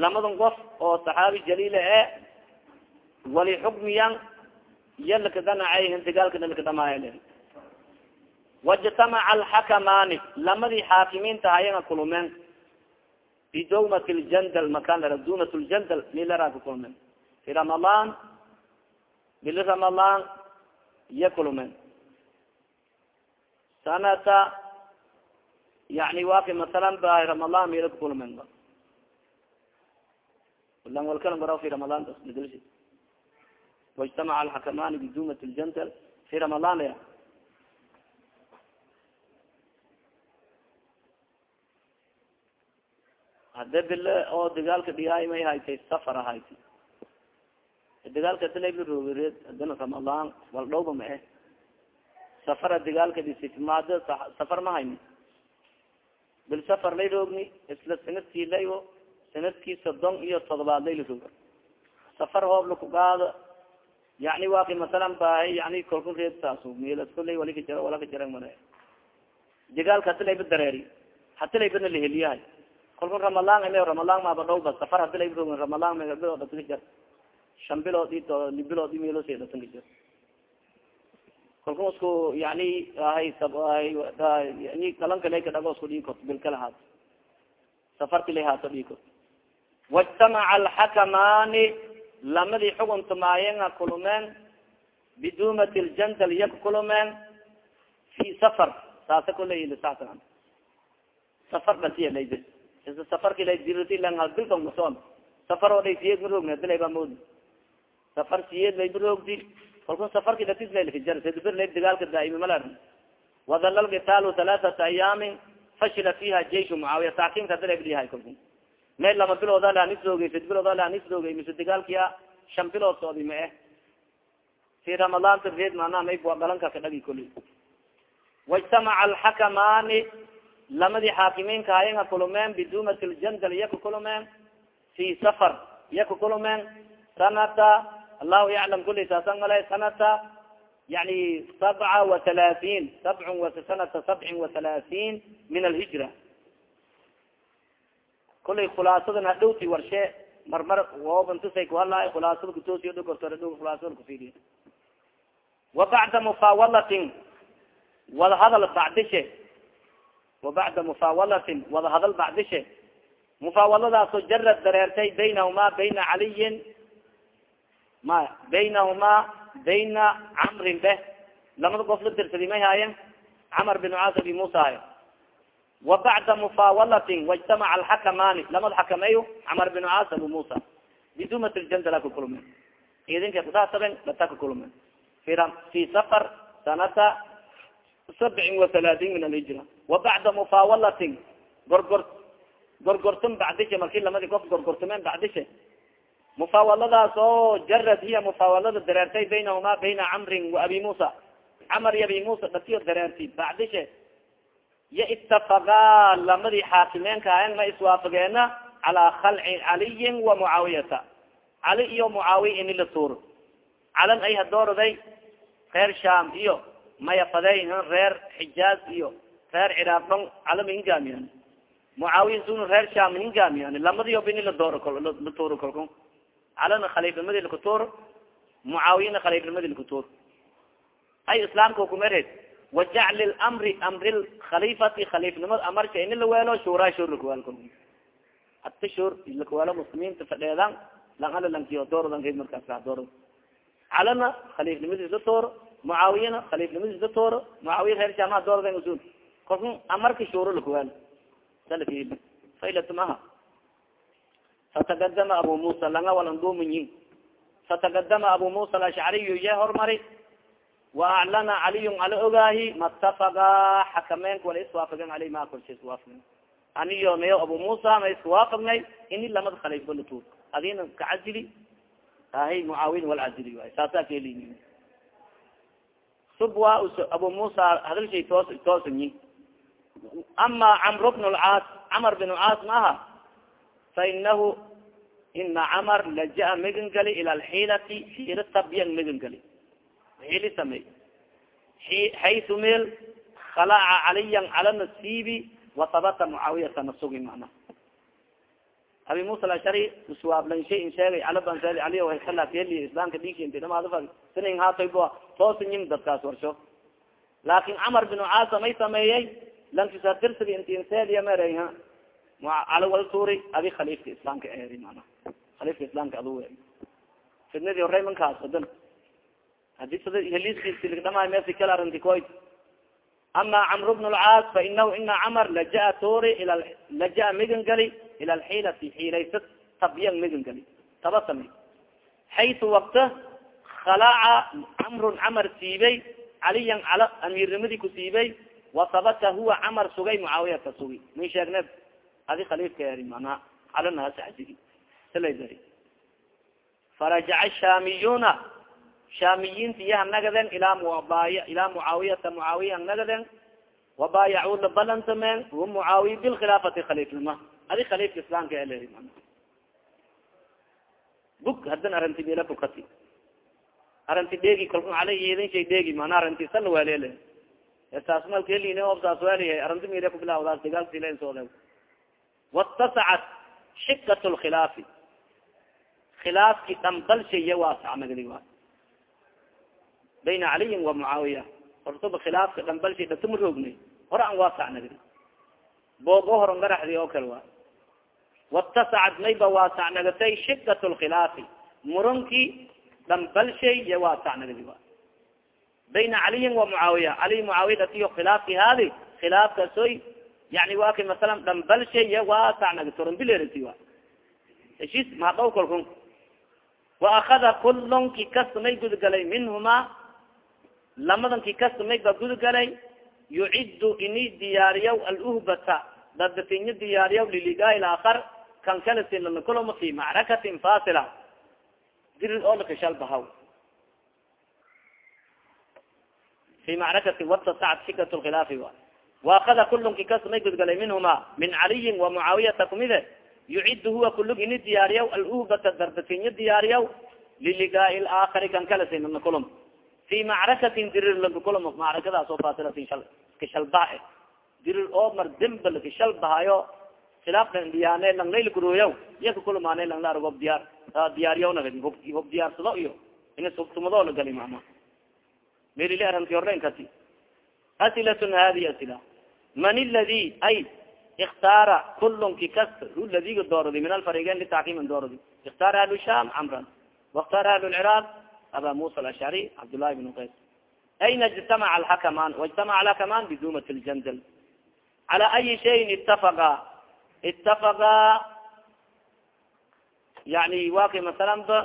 lamadan qof oo saxaabi jaliile e wali xukmiyan iya lakadhanacay intigaalkana lakadhamaayl wajtamaca alxakamaani lamadii xaakimiinta hayanga kulumeen fi dawmat ljandal makan lara dumat ljandal milaraka kulumeen fi ramadan bili ramadan iya kulumeen sanata yani waki masalan ba ramadan mila kakulumeen lang walkala bara fi ramadan bedels waijtamaca alxakamani bidumat ljandal fi ramadan ya hade bile oo dagaalka dhigaay may haytay safar ahayta dagaalka dalrogereed hadana ramadan wal dhowba ma eh safara dagaalka dismaado safar ma hayni bil safar lay roogni isla sannadkii layo sannadkii sodon iyo todobaad layla roog safar hoob laku qaado. Yani wa ki masalan ba yani kolku reed saas melas kuley wali ka jaro wala ka jara male. Dagaalka hati layba dareeri hati laybana laheliyahay kolku ramalaan ime ramalaan maaba dhow ba safar hadi layba rogin ramalaan mega bilood dhatan ka jar shan bilood ito li bilood imelo se dhatan ka jar kolku isku yani ahay ni kalanka lay ka dhago isku dhii korto bilkala haat safarti lay haato dhii korto wajtamaca alxakamaani lamadii xugun tumaayenga kulumeen bidumat ljandal iya kukulumeen fi safar saasa kuley saasa safar basiyalaydi isa safarki ladirtilanghabilkamasoon safar oo dhaysiyeed maroogna bilaba moodi safar siyeed lay maroogdi kalkun safarki datislaylafijar sedbirlay dagaalka daa'imi malar wadala lkitaalu halaasata ayaamin fashila fiha jeish mucaawiya taakiimka darabdihay kalkun meel laba bilood alanis roogay sid bilood alanis roogay mise dagaalkia shan bilood ma eh. Fi ramadaanta reed manaa may galanka ka dhagi kuli. Waijtamaca alxakamaani lamadii xaakimiinka hayenga kulumeen bidumat ljandal iya kakulumeen fi safar iya kakulumeen sanata allahu yaclam kuli saasan male sanata yani sabca wa halaaثin sabcun sanata sabcin wa halaaثin min alhijra kulay khulaasadan hadhowti warshe marmar oobantusay kuhalaay khulaasada kutoosiyo dhukortodh khulaasada kufiiriy wa bacda mufaawalatin wada hadal bacdishe. Wa bacda mufaawalatin wada hadal bacdishe. Mufaawaladaasoo jarad dareertay baynahumaa bayna caliyin maya baynahumaa bayna camrin beh. Lamada qof la dirsadi may haayen camar bin caas abi musa haaye wa bacda mufaawalatin waijtamaca alxakamaani lamad xakameeyo camar bin caas abu musa. Bidumat ljandala kakulme idinka kudaasaben data kakulme fi safar sanata sabcin wa halaatin min alhijra. Wa bacda mufaawalatin gorgor gorgortum bacdishe marki lamadi qof gorgortumeen bacdishe mufaawaladaas oo jarad hiya mufaawalada dareertay baynahuma bayna camrin wa abi musa. Camar iyo abi musa dhatiyo dareerti bacdishe ya itafagaa lamadii xaakimeenka ahen ma iswaafageena calaa khalci caliyin wa mucaawiyata. Cali iyo mucaawiya ini la tuuro. Calan ay hadoorday reer sham iyo mayafaday reer xijaaz iyo reer ciraaq dhon cala ma hingaamiyan mucaawiya sun reer sham hingaamiyan lamadiyo bini la dooro la tuuro kolko calana khaliifnimadii lakatuuro mucaawiyana khaliifnimadii lakatuuro ay islaamka kumereed wajacli lamri amri lkhalifati khaliifnimada amarka ini laweelo shuura shur lakaweelo kol hata shur lakaweelo muslimiinta fadheedan lang ala lankiyo doorodan reed markaas kaa dooro calana khaliifnimadiis tooro mucaawiyana khaliifnimadiis tooro mucaawiya reer jaamaha doorodan usul kolka amarka shuuro lakaweelo salaki failatumaha fataqadama abu musa langa walan duuminyin fataqadama abu musa alashcariyu ye hormari waaclana caliyun ala ogaahi matafaga xakameenka wala iswaafagen aley ma korsha iswaafagen aniyo mayo abu musa ma iswaafagnay ini lamad khaliifba latuur adina kacazili ahay mucaawin walcazili waay saasa kaeli subwa abu musa hadal shay toos toosanyi ama camr bn lcaas camar bin caas ma aha fainahu ina camar laja megan gali ila alxiilati xiilo tabyan megan gali xili samey xaysu meel khalaca caliyan cala nasiibi wasabata mucaawiyata nasugi mana abi musa alashari uswaablan shay in sheegay calaban seel aliy khalafyeli islaamka dhiigsi dhamaadfa sinin haatoyba toosinyin dadkaas warsho. Laakin camar bin caasa may sameeyey lankisadirsiga intinseediya mereyha cala wal tuuri adi khaliifka islaamka eeri mana khaliifka islaamka adu fidnadii horey mankaas wadan hadi sada heliskisdhama mesi kala arinti koy ama camr bn lcaas fainahu ina camar laja tuuri ila laja migan gali ila alxiilati xiilaysa tabyan migan gali taba samey xaysu wakta khalaca camrun camar siibay caliyan cala amiirnimadii ku siibay wasabata huwa camar sugay mucaawiyata sugi. Min sheegned adi khaliifka eri mana calanahasaxsigi saladari farajaca shaamiyuna shaamiyinta iya hanagaden ilaa mubaay ilaa mucaawiyata mucaawiya hanagaden wabaayacuu labalantameen hu mucaawiya bilkhilaafati khaliifnima adi khaliifka islaamka mana bug hadan arinti mila bukati. Arinti dheegi kalku alay idin shay dheegi mana arinti sala welele taas malkelin obsaas weliya arinti mire kubilawdaas dagaalsilensoode watasacat shikat lkhilaafi khilaafki dhambalshaya waasacnagdi wa bayna caliyin wa mucaawiya hortaba khilaafka dhambalshay datama roogna hore an waasacnagdi boogo horon garaxdi oo kale wa watasacat mayba waasacnagatay shikat lkhilaafi muranki dhambalshay ya waasacnagdi wa bayna caliyin wa mucaawiya cali mucaawiya datiyo khilaafki haadi khilaafkasoy yani wa kay masalan dhambalshay ya waasacnagti oranbilerti wa heshiis mahadhaw kalkun waakada kulon ki gudgalay minhuma lamadan ki kasta may ba gudgalay yuciddu ini diyaariyaw aluhbata dadatinya diyaariyaw liligaa laakar kan kala silalkulama fi macrakatin fasila dirir oo lakashalbahaw fi macrakatin watasacat sikat lkhilaafi wa. Waakada kulon ki kasta may gudgalay minhuma min caliyin wa mucaawiyata kumide yucid huwa kulug ini diyaariyaw aluhbata darbatinya diyaariyaw liligaai laakari kan kala sinanakulum fi macrakatin dirir lakulm macrakadaas oo faasilatin shal kashalba dirir oo mar demba lakashalbahayo khilaaf landiyaane lang laylakuroya iya kakulmaane lang laarg ob diyaar diyaariyaw naga hob diyaarsado iyo ingas hubtumadoo lagali mama merili aranti horeen kati asilatun hadi asila man ladi ay iktaara kulunki kasta hu ladiga dooradi min alfarigeyn litackiiman dooradi iktaar ahlu sham camran wakhtaar ahlu lciraaq aba musa alashcari cabdالlahi بن qays ayna اجtamaca alxakaman واجtamaca alxakaman bidumat اljandl cala ayi shayin itafaqa itafaqa yani wa kay masalan ba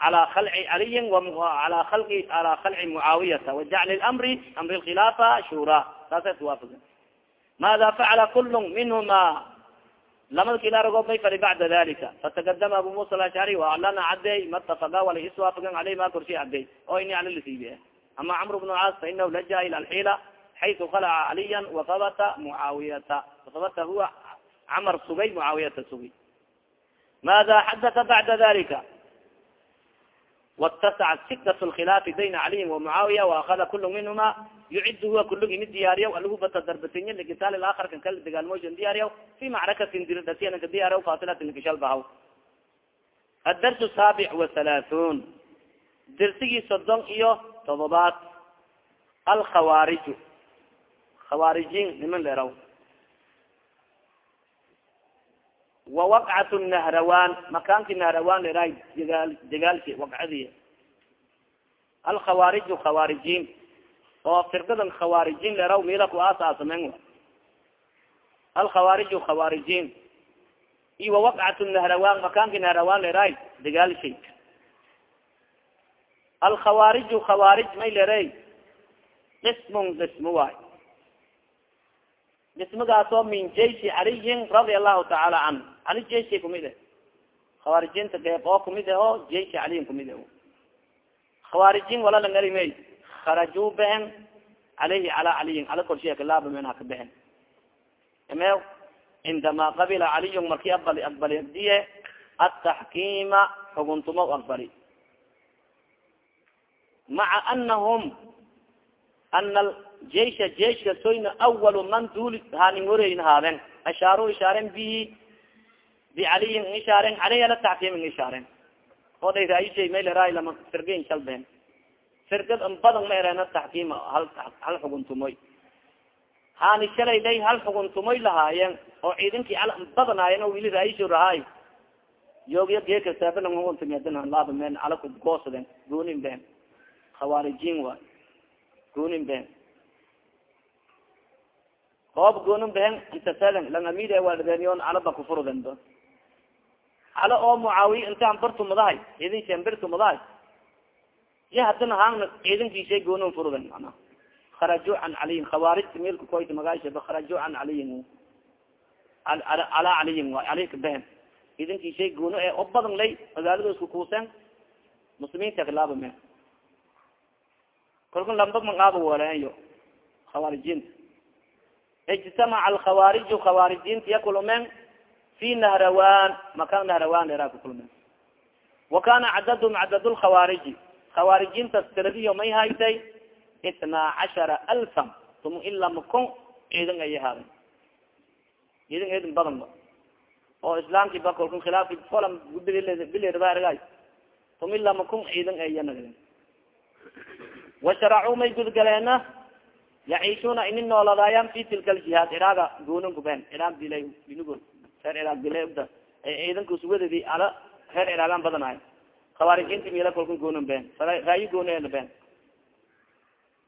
ala khalci caliyin ala alki ala khalci mucaawiyata wajacli mri amri اlkhilaafa shura saasa iswaafaga mada facala kul minhuma lamadka ilaaragoo may fali bacda dalika. Fatakadama abu musa alashcari alana cadey matafaka wala iswaafagan aley ma korshi cadey oo ini ala lasiibiye ama camr bnu caas fainahu laja ila alxiila xaytu khalaca caliya wakabata mucaawiyata wakabata huwa camar sugay mucaawiyata sugay. Mada xadata bacda dalika watasacat sikat lkhilaafi bayna caliyin wamucaawiya waakada kul minhuma yucid huwa kulug ini diyaariya alhubata darbatinya ligitaal aakar kan kala dagaalmooshan diyaariya fi macrakatin dirdasiyanka diyaariya fasilatin kashalbahaw adars saabic wahalaathun dersigii sodon iyo todobaad alkhawaariju khawaarijin niman leeraw nahrawan makaanki nahrawan leerahay dagaal dagaalki waqcadi alkhawaariju khawaarijin oo firdadan khawaarijin leeraw mila ku aasaasamen alkhawaariju khawaarijin i wawaqcat nahrawan makaanki nahrawan leerahay dagaalshay alkhawaariju khawaarij may leeray qismun qismo waay qismigaasoo min jeishi caliyin radia allahu tacaala canhu cali jeishi kumid e khawaarijinta geeb oo kumid aho jeishi caliyin kumid aho khawaarijin wala langarimey kharajuu behen alayhi cala caliyin ala korshiya kalaaba men haka behen. Ime cindama qabila caliyun marki abali aqbali agdiye ataxkiima xuguntumo aqbali. Maca anahum ana jeisha jeiska soyna awalu man duuli hanin horeyn haaden ashaaru ishaaren bihi bicaliyin ishaaren aleyh ala taxkiimin ishaaren oo dhay raayishay mayleraay lama firgayn shalbeen firgad an badan ma erena taxkiim hal hal xuguntumoy haani shalay day hal xuguntumoy lahaayeen oo ciidankii al badanaayeen oo wili raayisho rahaay yoogya geeka saabalan huguntumyadana laaba men ala ku goosaden goonin been khawaarijin waay goonin been hoob goonin behen intasadan langamid waadbeeniyon alaba kufuruden do ala oo mucaawiya intaan bartumadahay ciidansheen birtumadahay ya hadana haangna ciidankiishay goonin furuden mana kharaju can caliyin khawaarijta milka koyta magaashaba kharaju can caliyin. Ala caliyin waay alika behen ciidankiishay goono ee oo badan lay magaalada isku kuusen muslimiinta kalaaba me lamba mangaaba waleeyo khawaarijinta ijtamaca alkhawaariju khawaarijinta ya kulumeen fi nahrawan makan nahrawan era ka kulumeen wa kana cadadum cadad lkhawaariji khawaarijintas tiradiyo may haytay itnaa cashara alfan tuma ilaa makon ciidan ay ahaaden ciidan ciidan badan ba oo islaamki ba khilaafki folam bilirbaargay tuma ilaa makon ciidan ayanagden washaracuu may gudgaleena yaciishuna ini nooladaayaan fi tilka aljihaad iraaga goonan kuben iraag dilay dinigod reer iraag dilay ogda ciidankusuwadadi ala reer iraagan badanayo khawaarijinti mila kolkan goonan ben raayi goonena ben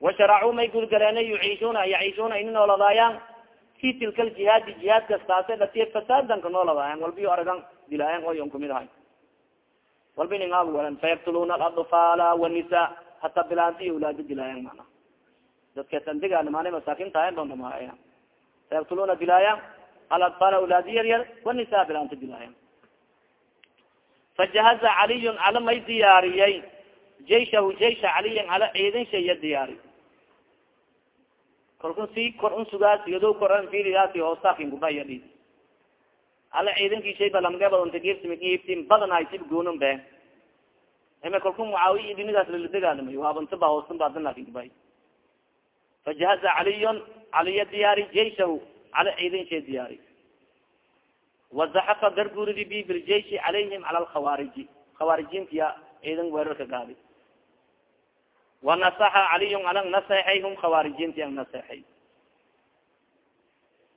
washaracuu may gudgaleena yuciishuna yaciishuna ini nooladaayaan fi tilka aljihaadi jihaad kastaase dhatiye fasaadanka nooladaayaan walbiyo aragan dilaayan oyon kumid ahay walba iningaab walan fayaktuluuna aladfaala wanisa hata bilaanti awlaado dilaayan mana dadkeesan digaanimana masaakintahan don dhamaaya sayaktuluuna dilaaya aladfaal awlaadi yar yar wanisa bilaanta dilaaya fajahaza caliyun cala may diyaariyey jayshahu jaysha caliyin cala ciidan shaya diyaari kalkun si kor un sugaas yado koran filigaasi hoostakin kubaya dhid ala ciidankii shay balamgebadontagirsimigiiftin badan haysib goonon be. Ime kalku mucaawiya idinigaas laladegaalamay waabanta ba hoostan badan laakiin kubay fajahaza caliyun caliya diyaari jayshahu cala ciidan shay diyaari wazaxafa garguridi bi biljeishi calayhim cala alkhawaariji khawaarijintiya ciidan weerarka gaadi wanasaxa caliyun alang naseexay hum khawaarijinti ang naseexay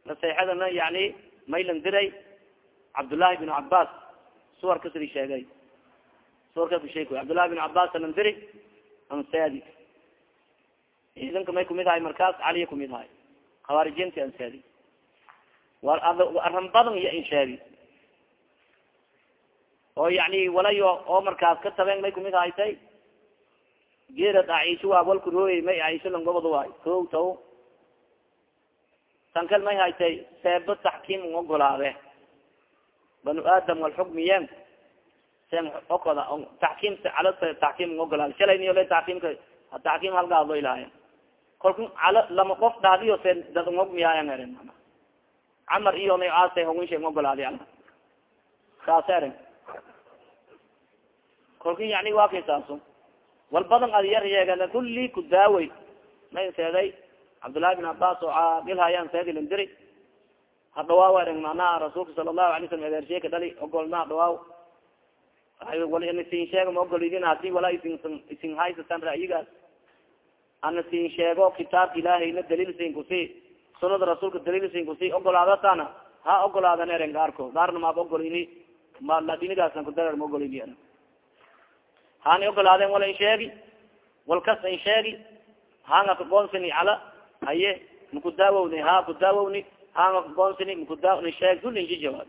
naseexadana yani maylan diray cabdullahi bin cabas suwarka sidi sheegay suwarka kusheek cabdullahi bin cabas alan diri ansedi ciidanka may kumid ahay markaas caliya kumid ahay. Khawaarijinti ansedi aran badan iyo insheegi oo yani walayo oo markaas ka tabeen may kumid haytay geerad aisho waa walku rooyey may aisho langobad waay. Ko taw tankal may haytay seebo taxkiim ogolaade banu aadam walxukmiyen sen okoda taxkiim cala taxkiim ogolaade shalay niyole taxkiimka taxkiim halgaado ilaahay cala lama qof dhaadiyo se dad ng ogmiyaayan erin. Camar iyo na aasa hoginsha ng ogolaadi ala saas erin. Kolku yani waa kay saaso wal badan ad yar yeegana kulli ku daawey may seeday cabdullahi bin cabas oo caaqilhayaan seedilin diri hadhawaaw ering manaha rasuulka sala allahu alay slam edeersheeka dhali ogolna hadhawaaw wal sin sheega ma ogolidin haddii wala isin isin haysatan ra'yigaas ana sin sheego kitaabka ilaahayna daliil sin kusi sunada rasuulka daliil sin kusi ogolaadatana ha ogolaadan eren gaarko gaarna maab ogolini ma ladinigaasna kudareer ma ogolini eren hani ogolaadeen wala in sheegi wal in sheegi hanga kagoonsini cala haye makudaawowni ha kudaawowni hanga kagoonsini makudaa sheeg dul inji jawaab.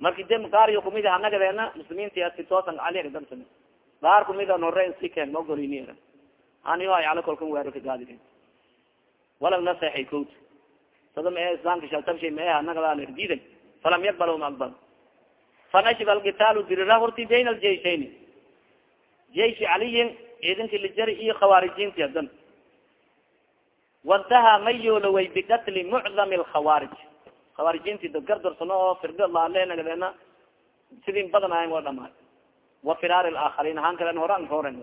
Marki de gaariyo kumid hanagadeena muslimiinta si toosan ali dabsam gaar kumida nore si keen ma ogolini era hani ay cala kolkan weero kagaadi walag naseexay kot sada ma islaamka shaltabshay ma hanagadaal diiday falam yaqbal ma aqbal. Fanashib alkitaalu dirira horti bayn aljayshayni. Jeishi caliyin ciidanki lijari iyo khawaarijinti hadan wantaha ma yooloway biqatli mucdam alkhawaarij. Khawaarijinti dad gardarsano oo firdo laaleenagadeena sidin badanayan waa dhamaay wa firaar laakhariin ahaan kalen hore an horen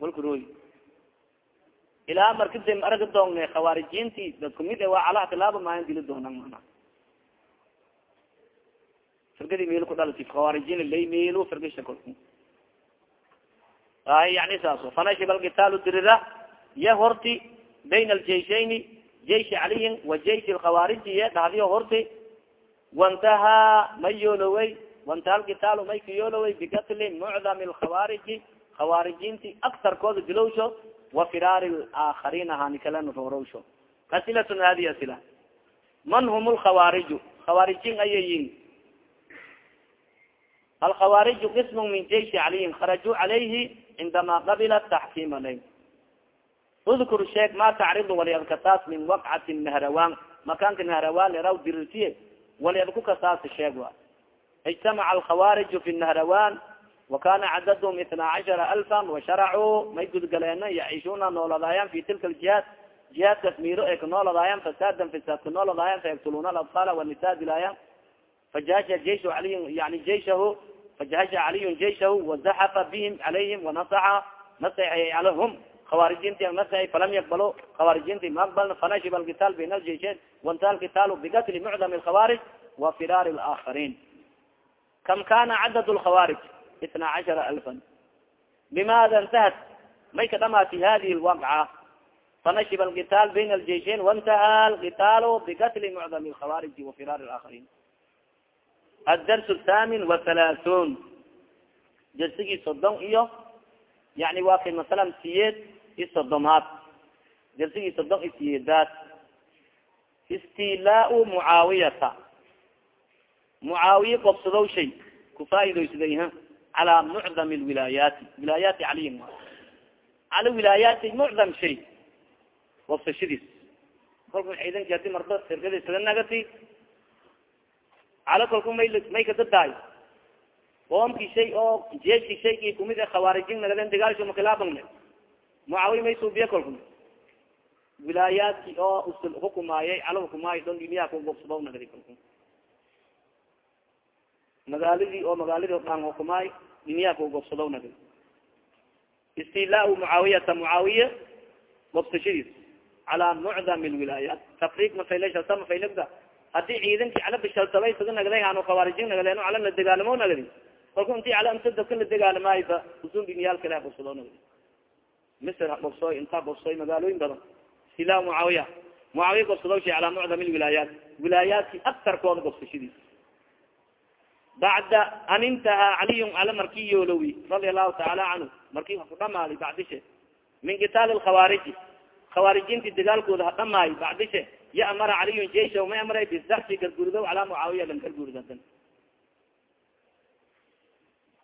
walkuroy ilaa markade araga doongne khawaarijinti dad kumid waa cala tilaaba maayan dili doonan mana firgadi meel ku dhalati khawaarijin lay meelo firgasha kolku ay yani saas fanashib alkitaalu dirira ya horti bayn aljeishayni jeishi caliyin wa jeishi lkhawaariji ye dhahdiyo horti wantahaa may yoolowey wantaha alkitaalu may ka yoolowey bikatli mucdami alkhawaariji khawaarijinti aktarkooda dilowsho wa firaari aakhariin ahaani kalen roorowsho asilatun hadi asila. Man hum lkhawaariju khawaarijin ayayin alkhawaariju qism min jeishi caliyin kharajuu calayhi cindama qabila taxkiim alay udkur sheeg ma tacridu waliad kasaas min waqcati nahrawan makaanka nahrawan leraw dirirtiye waliad ku kasaas sheeg wa ijtamaca alkhawaariju fi nahrawan wakana cadadhm itna cashara alfan washaracuu may gudgaleena yaciishuna nooladaayaan fi tilka aljihaad jihaadkas miiro ay ka nooladaayaan fasaadan fasaad ka nooladaayaan fayaktuluuna aladfaala wanisa dilaayaan fajasha jeishu caliyin yani jeishahu fajahasha caliyun jayshahu wazaxafa bihim calayhim wanasaxa naseexayay alahum khawaarijinti naseexay falam yakbalo khawaarijinti ma aqbalna fanashiba alkitaal bayna aljayshayn wanta alkitaalu bigatli mucdam alkhawaarij wa firaari alaakhariin kam kana cadad lkhawaarij itna cashara alfan bimada intahat may ka dhamaati hadihi lwaqca fanashiba alkitaal bayna aljayshayn waintaha alkitaalu bigatli mucdam alkhawaariji wa firaari alaakhariin adars thamin wathalathun dersigii soddon iyo yani waa kay masalan siyeed i soddomaad dersigii soddon i siyeedaad istilaau mucaawiyata mucaawiye gobsadow shay kufaa'idoysaday ha calaa mucdam lwilaayaati wilaayaati caliyin cala wilaayaati mucdam shay gobsashadiis kolka ciidanki haddii marba sirkadiisada nagati cala kalku may may kadadaay oomki shay oo jeeski shaykii kumid e khawaarijin nagaden dagaalsho makilaabangne mucaawiya may suubiye kolku wilaayaadki oo usul hukumaayay cala hukumaayo don dimiyaa ku gobsado nagadi kolku magaaladii oo magaaladii dhan hukumaay dimiyaa ku gobsado nagadi istilaau mucaawiyata mucaawiya gobsashadiis calaa mucdam lwilaayaat tafriq mafaylasha mafaylagda haddii ciidankii cala bishaltabay saga nagday hano khawaarijin nagdeen cala la degaalamo nagdi kalku inti cala inta dadka la degaalamaayo ba usun ha bobsado nagdi misr ha bobsooy intaa bobsooy magaalooyin badan. Sila mucaawiya. Mucaawiya gobsado shay calaa mucdam lwilaayaat wilaayaatki aktarkooda gobsashadiis bacda an intahaa caliyun ala markii yoolowi radia allahu taala canhu markii ku dhamaaday bacdishe min kitaali lkhawaariji khawaarijinti dagaalkooda ha dhamaayo bacdishe ya amara caliyun jaysha may amray bizaxsi gargurido calaa mucaawiya lan garguridadan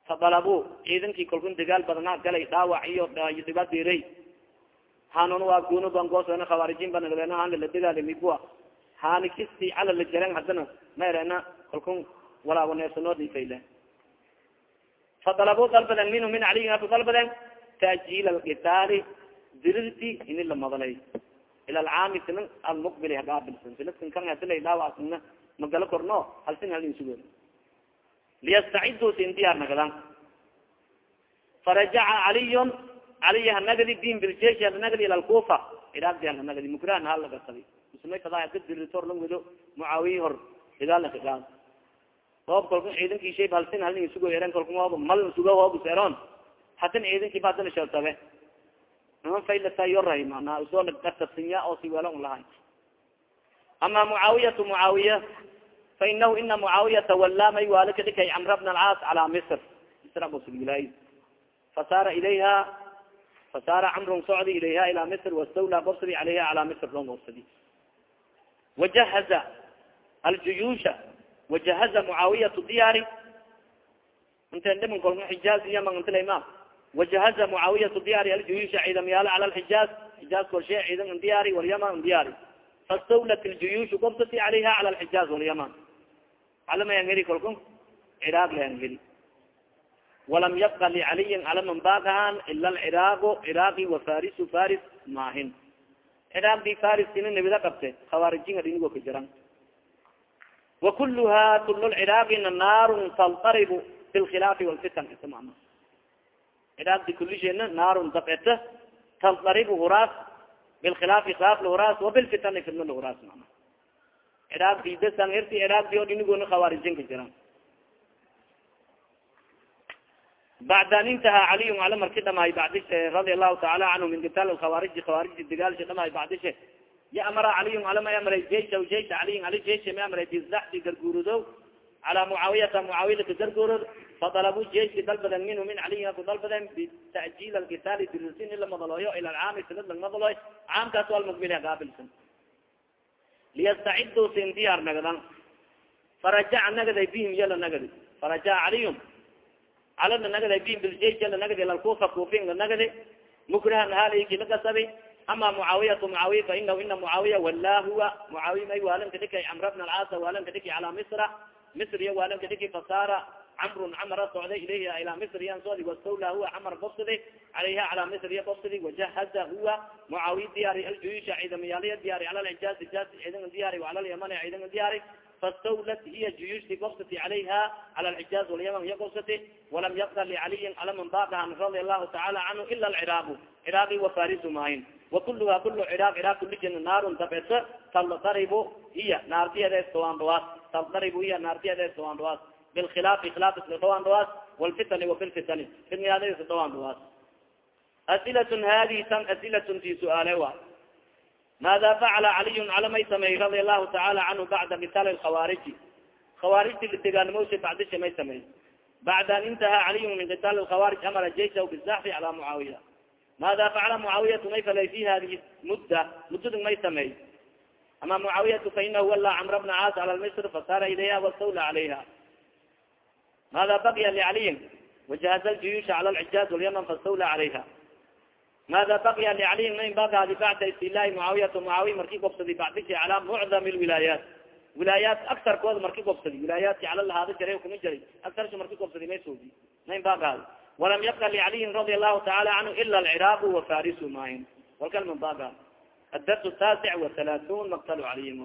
fadalabu ciidankii kolkun dagaal badnaa galay dhaawac iyo dhibaadiray hanun waa guno bangoosana khawaarijin banagdeen hana la dagaalami bua hani kisti cala la jaren hadana ma erena kalkun walaa waneersanoodifaylen fadalabu dalbaden minhu min caliyin aku dalbaden tajiil alkitaali dirirti ini la madalay. Ila alcaami sinan almuqbil hagaabilsan sinadkan kan hadilay dhaawacsinna magalo korno halsin halin sugo liyastacidu sin diyaar nagadan farajaca caliyun caliy hanagadi din biljeshi hanagadi ila lkufa iraagdi hanagadi mukrahan halagasabi ismay fadaa ka diritor lang wedo mucaawiyi hor dagaalnakagaa oob kalku ciidankii shay halsin halin sugo eren kalku oob mal sugo oob seron hatin ciidankii ba hadana shaltabe nama faylata yoray mana u soo gatabsinya oo si welan lahay ama mucaawiyatu mucaawiya fa inahu ina mucaawiyata wala may waali kadhikay camra bna alcaas calaa misr. Misra bosgilay fasaara ilayha fasaara camrun socdi ilayha ilaa misr wastawla borsadi calayha calaa misr loo borsadi wajahaza aljuyuusha wajahaza mucaawiyatu diyaari inten dhiman kolma xijaaz iyo mantilama wajahaza mucaawiyatu diyaari aljuyuusha ciidamyaalo cala lxijaaz xijaaz korshe ciidan diyaari walyaman diyaari fastawlat ljuyuushu gobsati calayha cala lxijaaz walyaman calamayan heli kolku ciraaq layan heli walam yabqa licaliyin calaman baagahan ila alciraaqu ciraaqi wa farisu faris maahin ciraaqdi fariskina nabida qabte khawaarijinga dhinigo ka jiran wa kuluha kulu lciraaqina naarun taltaribu fi lkhilaafi walfitan ismama ciraaqdi kulisheena naarun dabceta taltaribu huraas bilkhilaafi khilaaf lahuraas wa bilfitani fitna lahuraas mana ciraaqdi dasan herti ciraaqdi oo dhinigoona khawaarijinka jiran bacda an intahaa caliyun ala marki dhamaay bacdishe radia allahu taala canhu min kitaal alkhawaariji khawaariji dagaalsha dhamaay bacdishe ya amara caliyun ala may amray jeisha jeisha caliyin ali jeisha may amray bizaxdi garguurudo calaa mucaawiyata mucaawiyata garguurod fadalabu jeiski dalbaden minhu min caliyin aku dalbaden bita'jiil alkitaali dirisin in la madalooyo ila alcaami sanad lag madalooy caamkaas almuqbil hagaabilsan liyastacidu sin diyaar nagadan. Farajaca nagaday bihim yala nagadi. Farajaca caliyun calana nagada bin biljala nagadi lalkufa kufin nagadi. Mukrahan haliki lagasabi ama mucaawiyatu mucaawiya fa inahu ina mucaawiya wala huwa mucaawiya may waalan kadhiki camra bna alcaasa waalan kadhiki calaa misra misr iya waalan kadhiki fasaara camrun camara socday ilayhi ilaa misr yan soodi wastawla huwa camar bobsidi calayha calaa misr iya bobsidi wajahaza huwa mucaawiya diyaari aljuyusha ciidamayaaliya diyaari cala lxijaaz ijaaz ciidan diyaari wacala lyamani ciidan diyaari fastawlat hiya juyushti gobsati calayha cala alxijaaz walyaman hiya gobsati walam yabqa licaliyin alaman baadahan radia allahu tacaala canhu ila alciraabu ciraaqi wafarisu maahin wakuluha kulu ciraaq ciraaq kulijina naarun dabes taldaribu hiya naartiyadees dawaandhawaas taldaribu hiya naartiyadees dawaandhawaas bilkhilaafi khilaaf isla dawaandhawaas walfitani wabilfitani fitniyaadis dawaandhawaas asilatun hadihi tan asilatun fi suaale wa. Maada facala caliyun calamay sameeyey radia allahu tacaala canhu bacda qitaali lkhawaariji khawaarijti degaanimowsha bacdisha may sameey bacda an intahaa caliyun min qitaali lkhawaarij amara jaysahu bizaxfi cala mucaawiya maada facala mucaawiyatu may falay fi hadihi mudda muddadu may sameey ama mucaawiyatu fainahu wala camra bna caas cala lmisr fasaara ilayha wastawla calayha maada baqiya licaliyin wajahaza ljuyuusha cala lcijaaz walyaman fastawla calayha maada baqiya licaliyin mayn bakaadi bacda istilahi mucaawiyata mucaawiya marki gobsadi bacdisi cala mucdam lwilaayaat wilaayaat agsarkooda marki gobsadi wilaayaatki cala lahaada jara kuma jari agsarsu marki gobsadi may soodi mayn bakaadi walam yabqa lcaliyin radi alahu taala canhu ila alciraaq wafaris mahin walkalmabaga adars taasic waalaatun maqtal calayhim